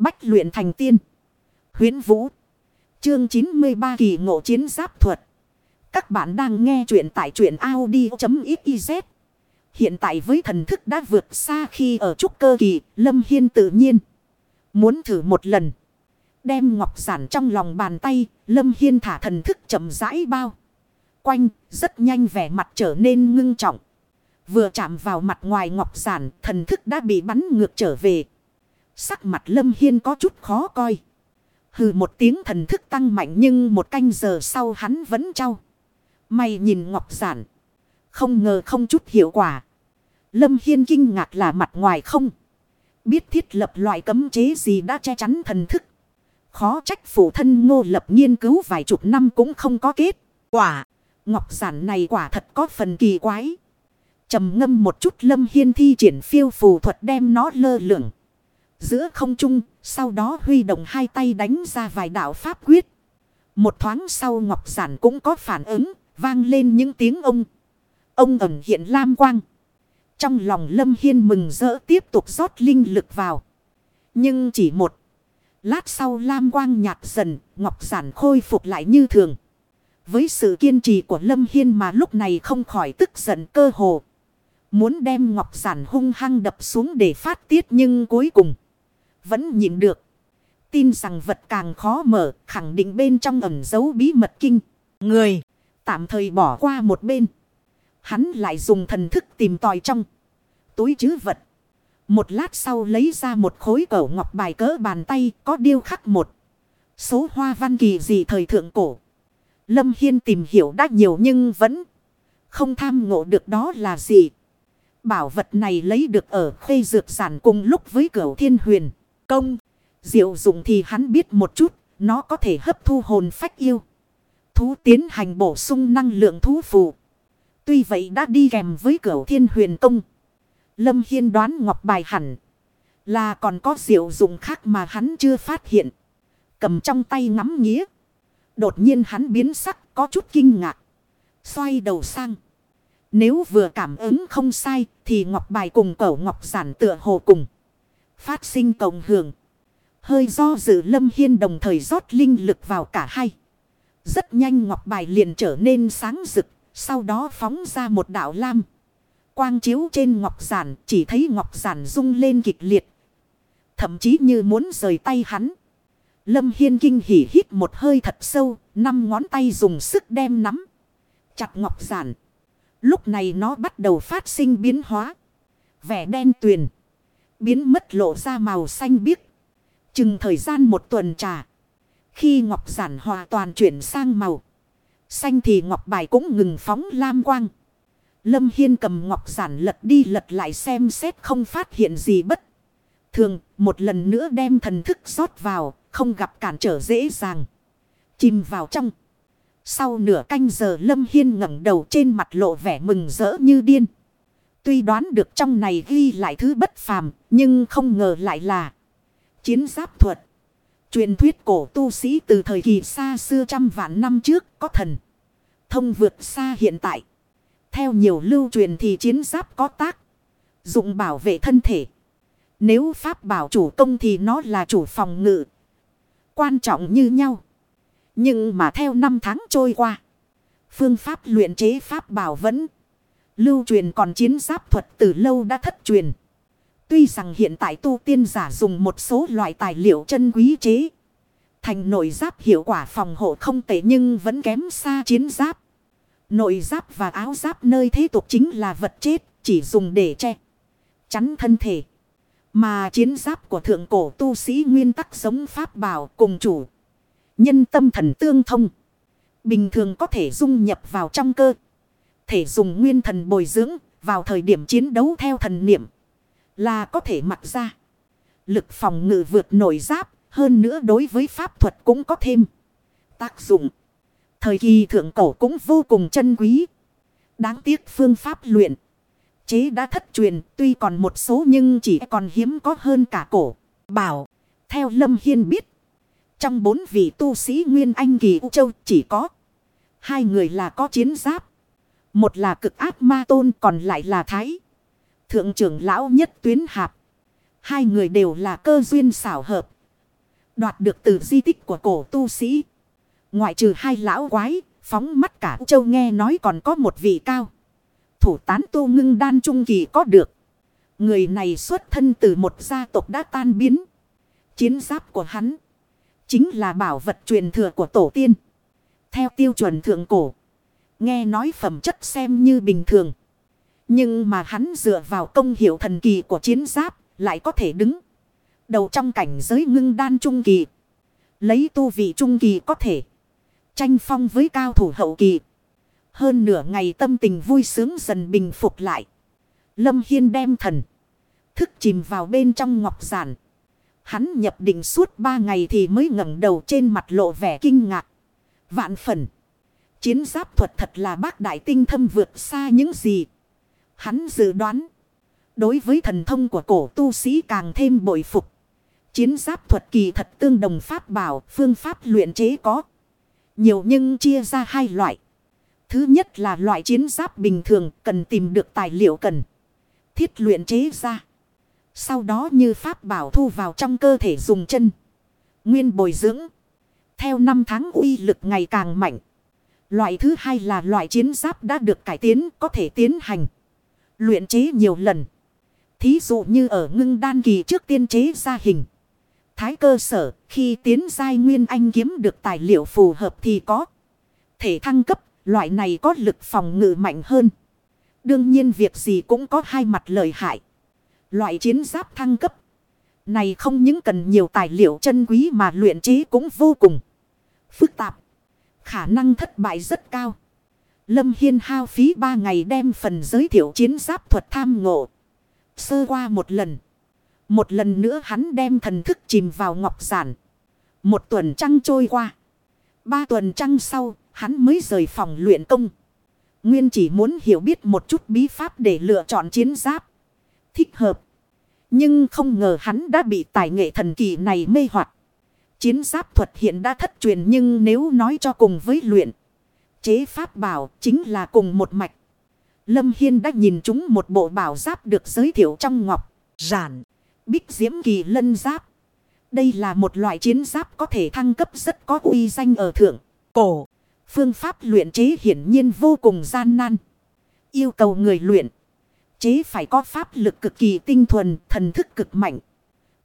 Bách luyện thành tiên. Huyến Vũ. Chương 93 kỳ ngộ chiến giáp thuật. Các bạn đang nghe truyện tại truyện Audi.xyz. Hiện tại với thần thức đã vượt xa khi ở trúc cơ kỳ, Lâm Hiên tự nhiên. Muốn thử một lần. Đem ngọc giản trong lòng bàn tay, Lâm Hiên thả thần thức chậm rãi bao. Quanh, rất nhanh vẻ mặt trở nên ngưng trọng. Vừa chạm vào mặt ngoài ngọc giản, thần thức đã bị bắn ngược trở về. Sắc mặt Lâm Hiên có chút khó coi. Hừ một tiếng thần thức tăng mạnh nhưng một canh giờ sau hắn vẫn trao. Mày nhìn ngọc giản. Không ngờ không chút hiệu quả. Lâm Hiên kinh ngạc là mặt ngoài không. Biết thiết lập loại cấm chế gì đã che chắn thần thức. Khó trách phụ thân ngô lập nghiên cứu vài chục năm cũng không có kết. Quả. Ngọc giản này quả thật có phần kỳ quái. trầm ngâm một chút lâm hiên thi triển phiêu phù thuật đem nó lơ lửng. Giữa không trung, sau đó huy động hai tay đánh ra vài đạo pháp quyết. Một thoáng sau ngọc giản cũng có phản ứng, vang lên những tiếng ông. Ông ẩn hiện lam quang. Trong lòng lâm hiên mừng rỡ tiếp tục rót linh lực vào. Nhưng chỉ một lát sau lam quang nhạt dần, ngọc giản khôi phục lại như thường. Với sự kiên trì của lâm hiên mà lúc này không khỏi tức giận cơ hồ. Muốn đem ngọc giản hung hăng đập xuống để phát tiết nhưng cuối cùng vẫn nhịn được. Tin rằng vật càng khó mở, khẳng định bên trong ẩn giấu bí mật kinh. Người, tạm thời bỏ qua một bên. Hắn lại dùng thần thức tìm tòi trong túi chứ vật. Một lát sau lấy ra một khối cẩu ngọc bài cỡ bàn tay có điêu khắc một. Số hoa văn kỳ gì thời thượng cổ. Lâm Hiên tìm hiểu đã nhiều nhưng vẫn không tham ngộ được đó là gì. Bảo vật này lấy được ở khê dược sản cùng lúc với cửu thiên huyền công. Diệu dụng thì hắn biết một chút, nó có thể hấp thu hồn phách yêu. Thú tiến hành bổ sung năng lượng thú phù. Tuy vậy đã đi kèm với cửu thiên huyền công. Lâm Hiên đoán ngọc bài hẳn là còn có diệu dụng khác mà hắn chưa phát hiện. Cầm trong tay ngắm nghĩa. Đột nhiên hắn biến sắc có chút kinh ngạc. Xoay đầu sang. Nếu vừa cảm ứng không sai thì ngọc bài cùng cẩu ngọc giản tựa hồ cùng phát sinh cộng hưởng. Hơi do dự lâm hiên đồng thời rót linh lực vào cả hai. Rất nhanh ngọc bài liền trở nên sáng rực, sau đó phóng ra một đạo lam. Quang chiếu trên ngọc giản, chỉ thấy ngọc giản rung lên kịch liệt. Thậm chí như muốn rời tay hắn. Lâm Hiên kinh hỉ hít một hơi thật sâu, năm ngón tay dùng sức đem nắm. Chặt ngọc giản. Lúc này nó bắt đầu phát sinh biến hóa. Vẻ đen tuyền biến mất lộ ra màu xanh biếc. Chừng thời gian một tuần trà. Khi ngọc giản hòa toàn chuyển sang màu xanh thì ngọc bài cũng ngừng phóng lam quang. Lâm Hiên cầm ngọc giản lật đi lật lại xem xét không phát hiện gì bất. Thường, một lần nữa đem thần thức rót vào, không gặp cản trở dễ dàng. Chìm vào trong. Sau nửa canh giờ Lâm Hiên ngẩng đầu trên mặt lộ vẻ mừng rỡ như điên. Tuy đoán được trong này ghi lại thứ bất phàm, nhưng không ngờ lại là chiến giáp thuật. Truyền thuyết cổ tu sĩ từ thời kỳ xa xưa trăm vạn năm trước có thần. Thông vượt xa hiện tại. Theo nhiều lưu truyền thì chiến giáp có tác. Dụng bảo vệ thân thể. Nếu pháp bảo chủ công thì nó là chủ phòng ngự. Quan trọng như nhau. Nhưng mà theo năm tháng trôi qua. Phương pháp luyện chế pháp bảo vẫn Lưu truyền còn chiến giáp thuật từ lâu đã thất truyền. Tuy rằng hiện tại tu tiên giả dùng một số loại tài liệu chân quý chế. Thành nội giáp hiệu quả phòng hộ không tệ nhưng vẫn kém xa chiến giáp. Nội giáp và áo giáp nơi thế tục chính là vật chết, chỉ dùng để che. Chắn thân thể. Mà chiến giáp của thượng cổ tu sĩ nguyên tắc giống pháp bảo cùng chủ. Nhân tâm thần tương thông. Bình thường có thể dung nhập vào trong cơ thể dùng nguyên thần bồi dưỡng vào thời điểm chiến đấu theo thần niệm là có thể mặc ra. Lực phòng ngự vượt nổi giáp hơn nữa đối với pháp thuật cũng có thêm tác dụng. Thời kỳ thượng cổ cũng vô cùng chân quý. Đáng tiếc phương pháp luyện. Chế đã thất truyền tuy còn một số nhưng chỉ còn hiếm có hơn cả cổ. Bảo, theo Lâm Hiên biết. Trong bốn vị tu sĩ Nguyên Anh Kỳ U Châu chỉ có hai người là có chiến giáp. Một là cực ác ma tôn còn lại là thái. Thượng trưởng lão nhất tuyến hạp. Hai người đều là cơ duyên xảo hợp. Đoạt được từ di tích của cổ tu sĩ. Ngoại trừ hai lão quái, phóng mắt cả châu nghe nói còn có một vị cao. Thủ tán tu ngưng đan trung kỳ có được. Người này xuất thân từ một gia tộc đã tan biến. Chiến giáp của hắn chính là bảo vật truyền thừa của tổ tiên. Theo tiêu chuẩn thượng cổ, nghe nói phẩm chất xem như bình thường. Nhưng mà hắn dựa vào công hiệu thần kỳ của chiến giáp lại có thể đứng. Đầu trong cảnh giới ngưng đan trung kỳ. Lấy tu vị trung kỳ có thể. Tranh phong với cao thủ hậu kỳ. Hơn nửa ngày tâm tình vui sướng dần bình phục lại. Lâm Hiên đem thần. Thức chìm vào bên trong ngọc giản. Hắn nhập định suốt ba ngày thì mới ngẩng đầu trên mặt lộ vẻ kinh ngạc. Vạn phần. Chiến giáp thuật thật là bác đại tinh thâm vượt xa những gì. Hắn dự đoán. Đối với thần thông của cổ tu sĩ càng thêm bội phục. Chiến giáp thuật kỳ thật tương đồng pháp bảo, phương pháp luyện chế có. Nhiều nhưng chia ra hai loại. Thứ nhất là loại chiến giáp bình thường cần tìm được tài liệu cần. Thiết luyện chế ra. Sau đó như pháp bảo thu vào trong cơ thể dùng chân. Nguyên bồi dưỡng. Theo năm tháng uy lực ngày càng mạnh. Loại thứ hai là loại chiến giáp đã được cải tiến, có thể tiến hành. Luyện chế nhiều lần. Thí dụ như ở ngưng đan kỳ trước tiên chế ra hình. Thái cơ sở, khi tiến giai nguyên anh kiếm được tài liệu phù hợp thì có. Thể thăng cấp, loại này có lực phòng ngự mạnh hơn. Đương nhiên việc gì cũng có hai mặt lợi hại. Loại chiến giáp thăng cấp. Này không những cần nhiều tài liệu chân quý mà luyện chế cũng vô cùng. Phức tạp. Khả năng thất bại rất cao. Lâm Hiên hao phí ba ngày đem phần giới thiệu chiến giáp thuật tham ngộ. Sơ qua một lần. Một lần nữa hắn đem thần thức chìm vào ngọc giản. Một tuần trăng trôi qua. Ba tuần trăng sau, hắn mới rời phòng luyện công. Nguyên chỉ muốn hiểu biết một chút bí pháp để lựa chọn chiến giáp. Thích hợp. Nhưng không ngờ hắn đã bị tài nghệ thần kỳ này mê hoặc. Chiến giáp thuật hiện đã thất truyền nhưng nếu nói cho cùng với luyện. Chế pháp bảo chính là cùng một mạch. Lâm Hiên đã nhìn chúng một bộ bảo giáp được giới thiệu trong ngọc. Giản. Bích diễm kỳ lân giáp. Đây là một loại chiến giáp có thể thăng cấp rất có uy danh ở thượng. Cổ. Phương pháp luyện chế hiển nhiên vô cùng gian nan. Yêu cầu người luyện. Chế phải có pháp lực cực kỳ tinh thuần, thần thức cực mạnh.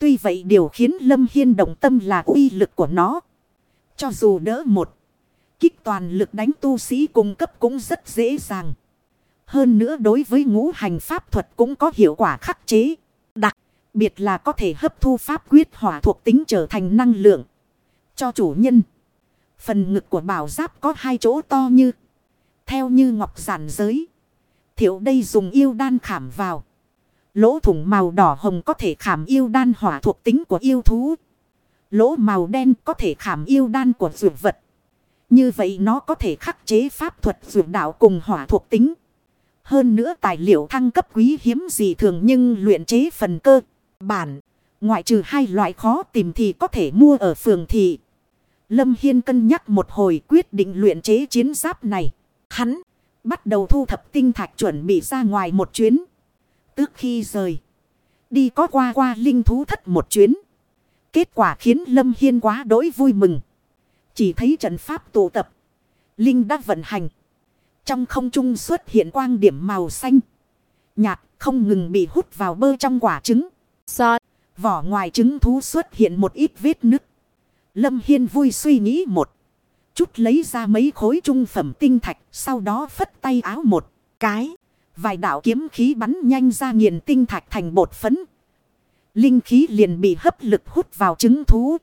Tuy vậy điều khiến Lâm Hiên động tâm là uy lực của nó. Cho dù đỡ một. Kích toàn lực đánh tu sĩ cung cấp cũng rất dễ dàng. Hơn nữa đối với ngũ hành pháp thuật cũng có hiệu quả khắc chế. Đặc biệt là có thể hấp thu pháp quyết hỏa thuộc tính trở thành năng lượng. Cho chủ nhân. Phần ngực của bảo giáp có hai chỗ to như. Theo như ngọc giản giới. Thiệu đây dùng yêu đan khảm vào. Lỗ thủng màu đỏ hồng có thể khảm yêu đan hỏa thuộc tính của yêu thú. Lỗ màu đen có thể khảm yêu đan của dược vật. Như vậy nó có thể khắc chế pháp thuật dược đạo cùng hỏa thuộc tính. Hơn nữa tài liệu thăng cấp quý hiếm gì thường nhưng luyện chế phần cơ. Bản, ngoại trừ hai loại khó tìm thì có thể mua ở phường thị. Lâm Hiên cân nhắc một hồi quyết định luyện chế chiến giáp này. Hắn bắt đầu thu thập tinh thạch chuẩn bị ra ngoài một chuyến. Tức khi rời, đi có qua qua linh thú thất một chuyến. Kết quả khiến Lâm Hiên quá đỗi vui mừng. Chỉ thấy trận pháp tụ tập. Linh đã vận hành. Trong không trung xuất hiện quang điểm màu xanh. Nhạt không ngừng bị hút vào bơ trong quả trứng. So, vỏ ngoài trứng thú xuất hiện một ít vết nứt. Lâm Hiên vui suy nghĩ một. Chút lấy ra mấy khối trung phẩm tinh thạch. Sau đó phất tay áo một cái. Vài đạo kiếm khí bắn nhanh ra nghiền tinh thạch thành bột phấn. Linh khí liền bị hấp lực hút vào trứng thú.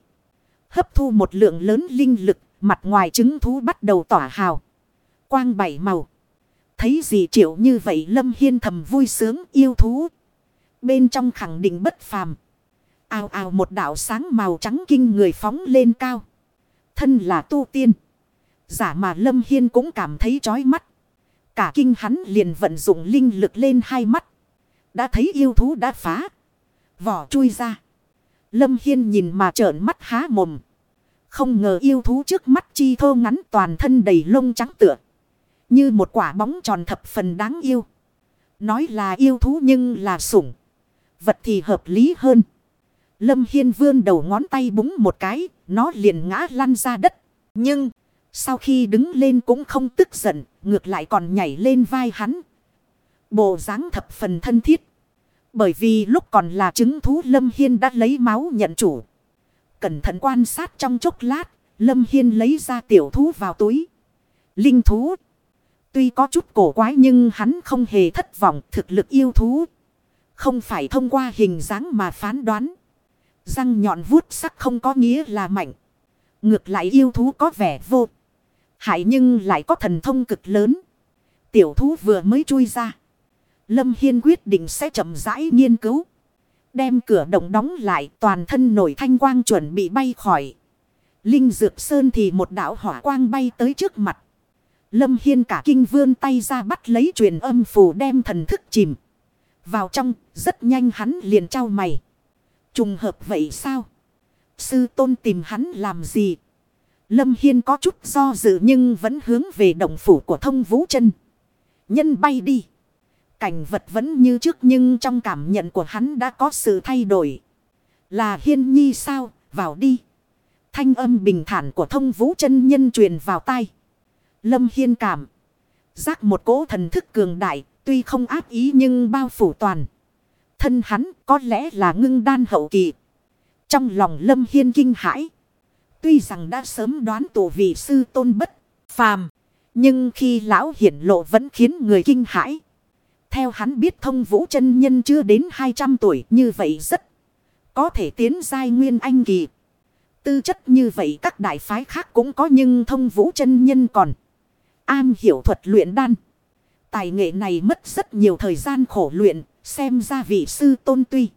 Hấp thu một lượng lớn linh lực. Mặt ngoài trứng thú bắt đầu tỏa hào. Quang bảy màu. Thấy gì triệu như vậy Lâm Hiên thầm vui sướng yêu thú. Bên trong khẳng định bất phàm. Ao ao một đạo sáng màu trắng kinh người phóng lên cao. Thân là tu tiên. Giả mà Lâm Hiên cũng cảm thấy chói mắt. Cả kinh hắn liền vận dụng linh lực lên hai mắt. Đã thấy yêu thú đã phá. Vỏ chui ra. Lâm Hiên nhìn mà trợn mắt há mồm. Không ngờ yêu thú trước mắt chi thô ngắn toàn thân đầy lông trắng tựa. Như một quả bóng tròn thập phần đáng yêu. Nói là yêu thú nhưng là sủng. Vật thì hợp lý hơn. Lâm Hiên vươn đầu ngón tay búng một cái, nó liền ngã lăn ra đất. Nhưng, sau khi đứng lên cũng không tức giận, ngược lại còn nhảy lên vai hắn. Bộ dáng thập phần thân thiết. Bởi vì lúc còn là chứng thú Lâm Hiên đã lấy máu nhận chủ. Cẩn thận quan sát trong chốc lát, Lâm Hiên lấy ra tiểu thú vào túi. Linh thú. Tuy có chút cổ quái nhưng hắn không hề thất vọng thực lực yêu thú. Không phải thông qua hình dáng mà phán đoán. Răng nhọn vuốt sắc không có nghĩa là mạnh. Ngược lại yêu thú có vẻ vô. Hại nhưng lại có thần thông cực lớn. Tiểu thú vừa mới chui ra. Lâm Hiên quyết định sẽ chậm rãi nghiên cứu. Đem cửa động đóng lại toàn thân nổi thanh quang chuẩn bị bay khỏi. Linh Dược Sơn thì một đạo hỏa quang bay tới trước mặt. Lâm Hiên cả kinh vươn tay ra bắt lấy truyền âm phù đem thần thức chìm. Vào trong, rất nhanh hắn liền trao mày. Trùng hợp vậy sao? Sư tôn tìm hắn làm gì? Lâm Hiên có chút do dự nhưng vẫn hướng về động phủ của thông vũ chân. Nhân bay đi. Cảnh vật vẫn như trước nhưng trong cảm nhận của hắn đã có sự thay đổi. Là Hiên Nhi sao? Vào đi. Thanh âm bình thản của thông vũ chân nhân truyền vào tai. Lâm Hiên cảm. Giác một cỗ thần thức cường đại. Tuy không áp ý nhưng bao phủ toàn. Thân hắn có lẽ là ngưng đan hậu kỳ. Trong lòng Lâm Hiên kinh hãi. Tuy rằng đã sớm đoán tổ vị sư tôn bất phàm. Nhưng khi lão hiển lộ vẫn khiến người kinh hãi. Theo hắn biết thông vũ chân nhân chưa đến 200 tuổi như vậy rất có thể tiến giai nguyên anh kỳ. Tư chất như vậy các đại phái khác cũng có nhưng thông vũ chân nhân còn. am hiểu thuật luyện đan. Tài nghệ này mất rất nhiều thời gian khổ luyện, xem ra vị sư tôn tuy.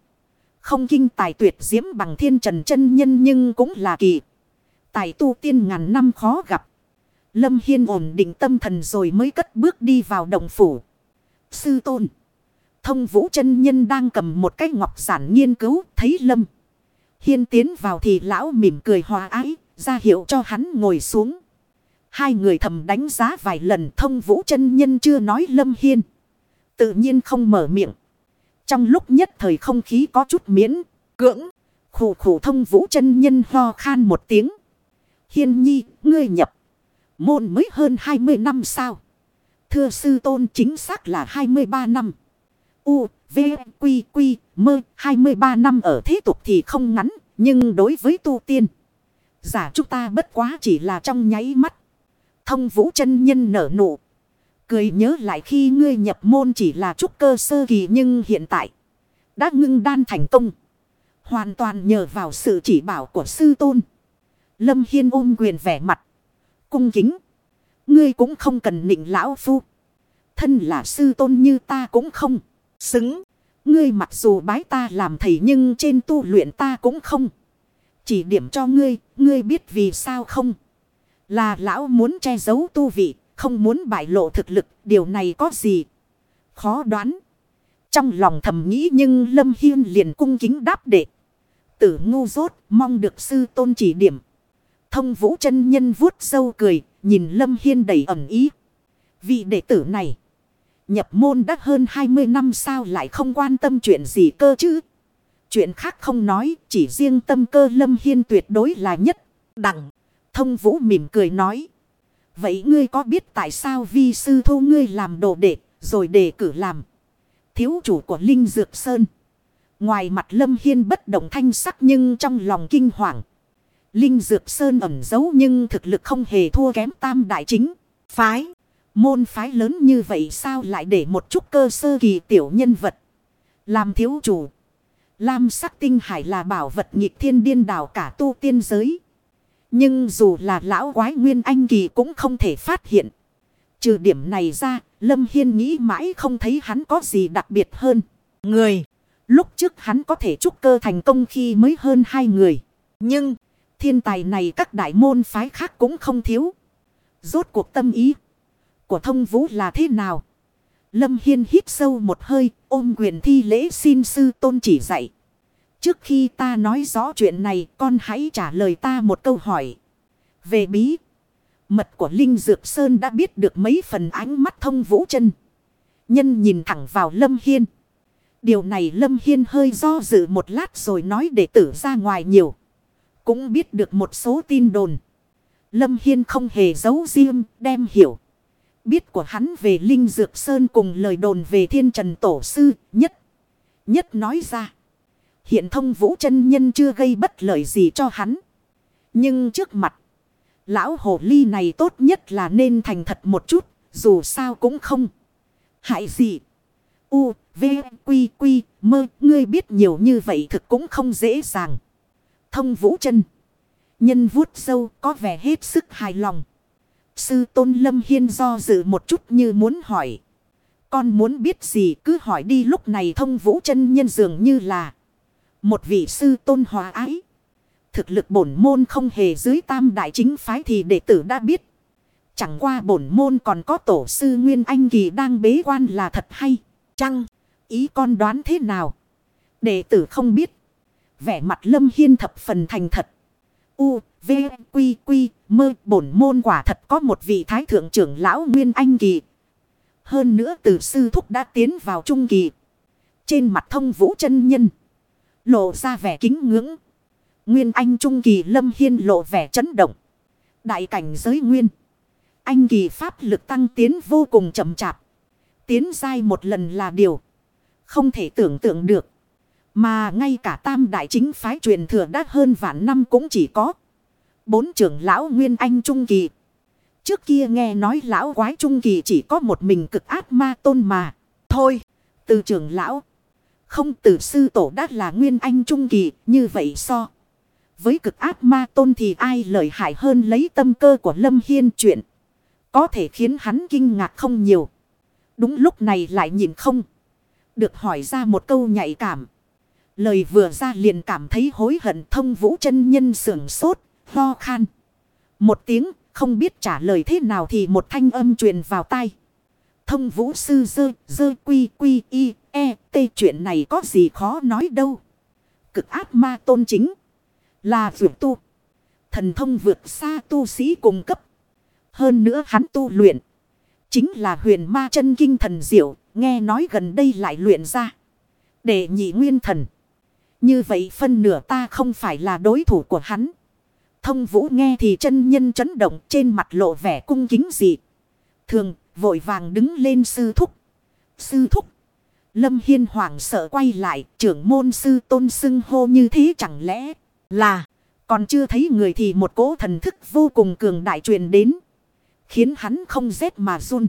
Không kinh tài tuyệt diễm bằng thiên trần chân nhân nhưng cũng là kỳ. Tài tu tiên ngàn năm khó gặp. Lâm Hiên ổn định tâm thần rồi mới cất bước đi vào đồng phủ. Sư tôn. Thông vũ chân nhân đang cầm một cái ngọc giản nghiên cứu thấy Lâm. Hiên tiến vào thì lão mỉm cười hòa ái, ra hiệu cho hắn ngồi xuống. Hai người thầm đánh giá vài lần thông vũ chân nhân chưa nói Lâm Hiên. Tự nhiên không mở miệng. Trong lúc nhất thời không khí có chút miễn, cưỡng, khủ khủ thông vũ chân nhân ho khan một tiếng. Hiên nhi, ngươi nhập. Môn mới hơn 20 năm sao? Thưa sư tôn chính xác là 23 năm. U, V, Quy, Quy, Mơ, 23 năm ở thế tục thì không ngắn, nhưng đối với tu tiên. Giả chúng ta bất quá chỉ là trong nháy mắt. Thông vũ chân nhân nở nụ. Cười nhớ lại khi ngươi nhập môn chỉ là trúc cơ sơ kỳ nhưng hiện tại đã ngưng đan thành công. Hoàn toàn nhờ vào sự chỉ bảo của sư tôn. Lâm Hiên ôm quyền vẻ mặt. Cung kính. Ngươi cũng không cần nịnh lão phu. Thân là sư tôn như ta cũng không. Xứng. Ngươi mặc dù bái ta làm thầy nhưng trên tu luyện ta cũng không. Chỉ điểm cho ngươi. Ngươi biết vì sao không. Là lão muốn che giấu tu vị. Không muốn bại lộ thực lực. Điều này có gì. Khó đoán. Trong lòng thầm nghĩ nhưng Lâm Hiên liền cung kính đáp đệ. Tử ngu dốt, mong được sư tôn chỉ điểm. Thông vũ chân nhân vuốt sâu cười, nhìn Lâm Hiên đầy ẩm ý. Vị đệ tử này, nhập môn đã hơn 20 năm sao lại không quan tâm chuyện gì cơ chứ? Chuyện khác không nói, chỉ riêng tâm cơ Lâm Hiên tuyệt đối là nhất. Đẳng, thông vũ mỉm cười nói. Vậy ngươi có biết tại sao vi sư thu ngươi làm đồ đệ, rồi đề cử làm thiếu chủ của Linh Dược Sơn? Ngoài mặt Lâm Hiên bất động thanh sắc nhưng trong lòng kinh hoàng. Linh Dược Sơn ẩn giấu nhưng thực lực không hề thua kém tam đại chính. Phái. Môn phái lớn như vậy sao lại để một chút cơ sơ kỳ tiểu nhân vật. Làm thiếu chủ. Lam sắc tinh hải là bảo vật nghịch thiên điên đảo cả tu tiên giới. Nhưng dù là lão quái nguyên anh kỳ cũng không thể phát hiện. Trừ điểm này ra, Lâm Hiên nghĩ mãi không thấy hắn có gì đặc biệt hơn. Người. Lúc trước hắn có thể trúc cơ thành công khi mới hơn hai người. Nhưng... Thiên tài này các đại môn phái khác cũng không thiếu. Rốt cuộc tâm ý của thông vũ là thế nào? Lâm Hiên hít sâu một hơi, ôm quyền thi lễ xin sư tôn chỉ dạy. Trước khi ta nói rõ chuyện này, con hãy trả lời ta một câu hỏi. Về bí, mật của Linh Dược Sơn đã biết được mấy phần ánh mắt thông vũ chân. Nhân nhìn thẳng vào Lâm Hiên. Điều này Lâm Hiên hơi do dự một lát rồi nói để tử ra ngoài nhiều. Cũng biết được một số tin đồn. Lâm Hiên không hề giấu riêng, đem hiểu. Biết của hắn về Linh Dược Sơn cùng lời đồn về Thiên Trần Tổ Sư nhất. Nhất nói ra. Hiện thông vũ chân nhân chưa gây bất lợi gì cho hắn. Nhưng trước mặt. Lão hồ ly này tốt nhất là nên thành thật một chút. Dù sao cũng không. Hại gì. U, V, Quy, Quy, mơ. Ngươi biết nhiều như vậy thực cũng không dễ dàng. Thông vũ chân. Nhân vuốt sâu có vẻ hết sức hài lòng. Sư Tôn Lâm Hiên do dự một chút như muốn hỏi. Con muốn biết gì cứ hỏi đi lúc này thông vũ chân nhân dường như là một vị sư tôn hòa ái. Thực lực bổn môn không hề dưới tam đại chính phái thì đệ tử đã biết. Chẳng qua bổn môn còn có tổ sư Nguyên Anh Kỳ đang bế quan là thật hay. Chăng, ý con đoán thế nào? Đệ tử không biết. Vẻ mặt lâm hiên thập phần thành thật. U, V, Quy, Quy, mơ bổn môn quả thật có một vị thái thượng trưởng lão Nguyên Anh Kỳ. Hơn nữa từ sư thúc đã tiến vào trung kỳ. Trên mặt thông vũ chân nhân. Lộ ra vẻ kính ngưỡng. Nguyên Anh trung kỳ lâm hiên lộ vẻ chấn động. Đại cảnh giới Nguyên. Anh kỳ pháp lực tăng tiến vô cùng chậm chạp. Tiến dai một lần là điều. Không thể tưởng tượng được. Mà ngay cả tam đại chính phái truyền thừa đã hơn vạn năm cũng chỉ có. Bốn trưởng lão Nguyên Anh Trung Kỳ. Trước kia nghe nói lão quái Trung Kỳ chỉ có một mình cực ác ma tôn mà. Thôi, từ trưởng lão. Không từ sư tổ đã là Nguyên Anh Trung Kỳ như vậy so. Với cực ác ma tôn thì ai lợi hại hơn lấy tâm cơ của Lâm Hiên chuyện. Có thể khiến hắn kinh ngạc không nhiều. Đúng lúc này lại nhìn không. Được hỏi ra một câu nhạy cảm. Lời vừa ra liền cảm thấy hối hận thông vũ chân nhân sưởng sốt, ho khan. Một tiếng, không biết trả lời thế nào thì một thanh âm truyền vào tai. Thông vũ sư dơ, dơ quy quy y, e, t chuyện này có gì khó nói đâu. Cực ác ma tôn chính là vượt tu. Thần thông vượt xa tu sĩ cùng cấp. Hơn nữa hắn tu luyện. Chính là huyền ma chân kinh thần diệu, nghe nói gần đây lại luyện ra. Để nhị nguyên thần. Như vậy phân nửa ta không phải là đối thủ của hắn. Thông vũ nghe thì chân nhân chấn động trên mặt lộ vẻ cung kính dị. Thường, vội vàng đứng lên sư thúc. Sư thúc. Lâm Hiên hoảng sợ quay lại, trưởng môn sư tôn xưng hô như thế chẳng lẽ là, còn chưa thấy người thì một cỗ thần thức vô cùng cường đại truyền đến. Khiến hắn không rét mà run.